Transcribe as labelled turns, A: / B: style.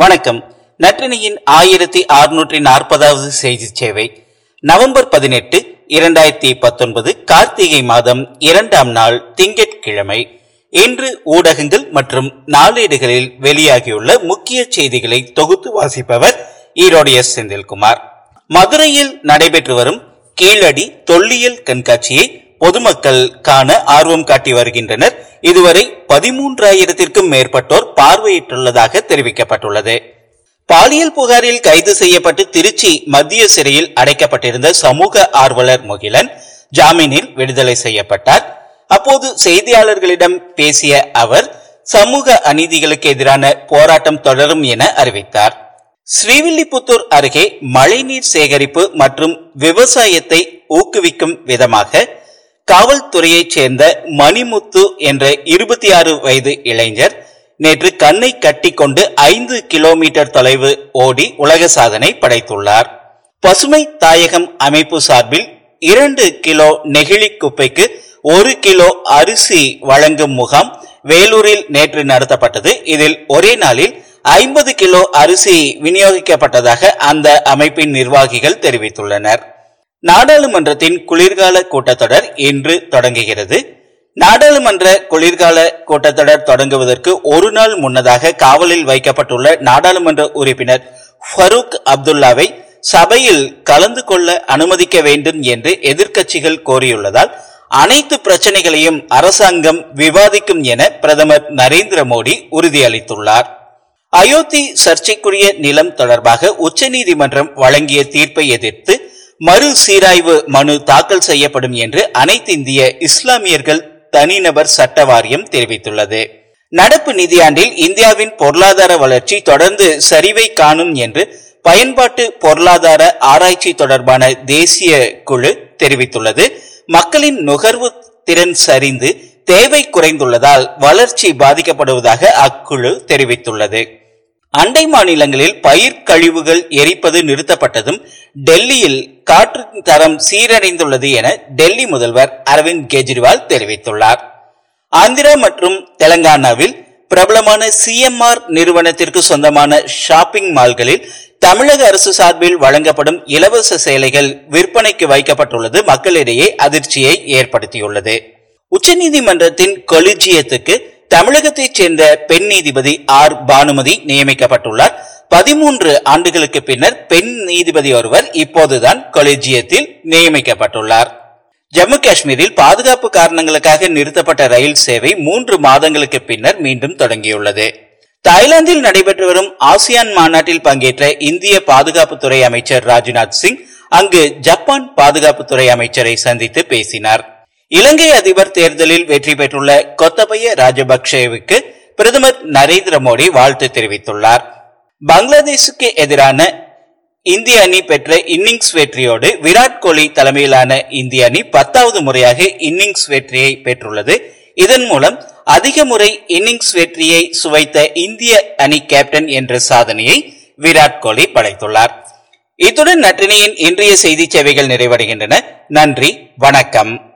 A: வணக்கம். நற்றினியின் ஆயிரத்தி அறுநூற்றி நாற்பதாவது செய்தி சேவை. நவம்பர் பதினெட்டு இரண்டாயிரத்தி பத்தொன்பது கார்த்திகை மாதம் இரண்டாம் நாள் திங்கட்கிழமை. இன்று ஊடகங்கள் மற்றும் நாளேடுகளில் வெளியாகியுள்ள முக்கிய செய்திகளை தொகுத்து வாசிப்பவர் ஈரோடு எஸ். செந்தில்குமார். மதுரையில் நடைபெற்று வரும் கீழடி தொல்லியல் கண்காட்சியை பொதுமக்கள் காண ஆர்வம் காட்டி வருகின்றனர். இதுவரை பதிமூன்றாயிரத்திற்கும் மேற்பட்டோர் பார்வையிட்டுள்ளதாக தெரிவிக்கப்பட்டுள்ளது. பாலியல் புகாரில் கைது செய்யப்பட்டு திருச்சி மத்திய சிறையில் அடைக்கப்பட்டிருந்த சமூக ஆர்வலர் முகிலன் ஜாமீனில் விடுதலை செய்யப்பட்டார். அப்போது செய்தியாளர்களிடம் பேசிய அவர் சமூக அநீதிகளுக்கு எதிரான போராட்டம் தொடரும் என அறிவித்தார். ஸ்ரீவில்லிபுத்தூர் அருகே மழைநீர் சேகரிப்பு மற்றும் விவசாயத்தை ஊக்குவிக்கும் விதமாக காவல்துறையைச் சேர்ந்த மணிமுத்து என்ற இருபத்தி ஆறு வயது இளைஞர் நேற்று கண்ணை கட்டி கொண்டு ஐந்து கிலோமீட்டர் தொலைவு ஓடி உலக சாதனை படைத்துள்ளார். பசுமை தாயகம் அமைப்பு சார்பில் இரண்டு கிலோ நெகிழி குப்பைக்கு ஒரு கிலோ அரிசி வழங்கும் முகாம் வேலூரில் நேற்று நடத்தப்பட்டது. இதில் ஒரே நாளில் ஐம்பது கிலோ அரிசி விநியோகிக்கப்பட்டதாக அந்த அமைப்பின் நிர்வாகிகள் தெரிவித்துள்ளனர். நாடாளுமன்றத்தின் குளிர்கால கூட்டத்தொடர் இன்று தொடங்குகிறது. நாடாளுமன்ற குளிர்கால கூட்டத்தொடர் தொடங்குவதற்கு ஒரு நாள் முன்னதாக காவலில் வைக்கப்பட்டுள்ள நாடாளுமன்ற உறுப்பினர் ஃபரூக் அப்துல்லாவை சபையில் கலந்து கொள்ள அனுமதிக்க வேண்டும் என்று எதிர்க்கட்சிகள் கோரியுள்ளதால் அனைத்து பிரச்சனைகளையும் அரசாங்கம் விவாதிக்கும் என பிரதமர் நரேந்திர மோடி உறுதியளித்துள்ளார். அயோத்தி சர்ச்சைக்குரிய நிலம் தொடர்பாக உச்சநீதிமன்றம் வழங்கிய தீர்ப்பை எதிர்த்து மறு சீராய்வு மனு தாக்கல் செய்யப்படும் என்று அனைத்து இந்திய இஸ்லாமியர்கள் தனிநபர் சட்ட வாரியம் தெரிவித்துள்ளது. நடப்பு நிதியாண்டில் இந்தியாவின் பொருளாதார வளர்ச்சி தொடர்ந்து சரிவை காணும் என்று பயன்பாட்டு பொருளாதார ஆராய்ச்சி தொடர்பான தேசிய குழு தெரிவித்துள்ளது. மக்களின் நுகர்வு திறன் சரிந்து தேவை குறைந்துள்ளதால் வளர்ச்சி பாதிக்கப்படுவதாக அக்குழு தெரிவித்துள்ளது. அண்டை மாநிலங்களில் பயிர் கழிவுகள் எரிப்பது நிறுத்தப்பட்டதும் டெல்லியில் காற்றின் தரம் சீரடைந்துள்ளது என டெல்லி முதல்வர் அரவிந்த் கெஜ்ரிவால் தெரிவித்துள்ளார். ஆந்திரா மற்றும் தெலங்கானாவில் பிரபலமான சிஎம்ஆர் நிறுவனத்திற்கு சொந்தமான ஷாப்பிங் மால்களில் தமிழக அரசு சார்பில் வழங்கப்படும் இலவச சேலைகள் விற்பனைக்கு வைக்கப்பட்டுள்ளது. மக்களிடையே அதிர்ச்சியை ஏற்படுத்தியுள்ளது. உச்சநீதிமன்றத்தின் கொலிஜியத்துக்கு தமிழகத்தைச் சேர்ந்த பெண் நீதிபதி ஆர். பானுமதி நியமிக்கப்பட்டுள்ளார். பதிமூன்று ஆண்டுகளுக்கு பின்னர் பெண் நீதிபதி ஒருவர் இப்போதுதான் கொலிஜியத்தில் நியமிக்கப்பட்டுள்ளார். ஜம்மு காஷ்மீரில் பாதுகாப்பு காரணங்களுக்காக நிறுத்தப்பட்ட ரயில் சேவை மூன்று மாதங்களுக்கு பின்னர் மீண்டும் தொடங்கியுள்ளது. தாய்லாந்தில் நடைபெற்று வரும் ஆசியான் மாநாட்டில் பங்கேற்ற இந்திய பாதுகாப்புத்துறை அமைச்சர் ராஜ்நாத் சிங் அங்கு ஜப்பான் பாதுகாப்புத்துறை அமைச்சரை சந்தித்து பேசினார். இலங்கை அதிபர் தேர்தலில் வெற்றி பெற்றுள்ள கொத்தபய ராஜபக்சேவுக்கு பிரதமர் நரேந்திர மோடி வாழ்த்து தெரிவித்துள்ளார். பங்களாதேஷுக்கு எதிரான இந்திய அணி பெற்ற இன்னிங்ஸ் வெற்றியோடு விராட் கோலி தலைமையிலான இந்திய அணி பத்தாவது முறையாக இன்னிங்ஸ் வெற்றியை பெற்றுள்ளது. இதன் மூலம் அதிக முறை இன்னிங்ஸ் வெற்றியை சுவைத்த இந்திய அணி கேப்டன் என்ற சாதனையை விராட் கோலி படைத்துள்ளார். இத்துடன் நற்றினியின் இன்றைய செய்தி சேவைகள் நிறைவடைகின்றன. நன்றி வணக்கம்.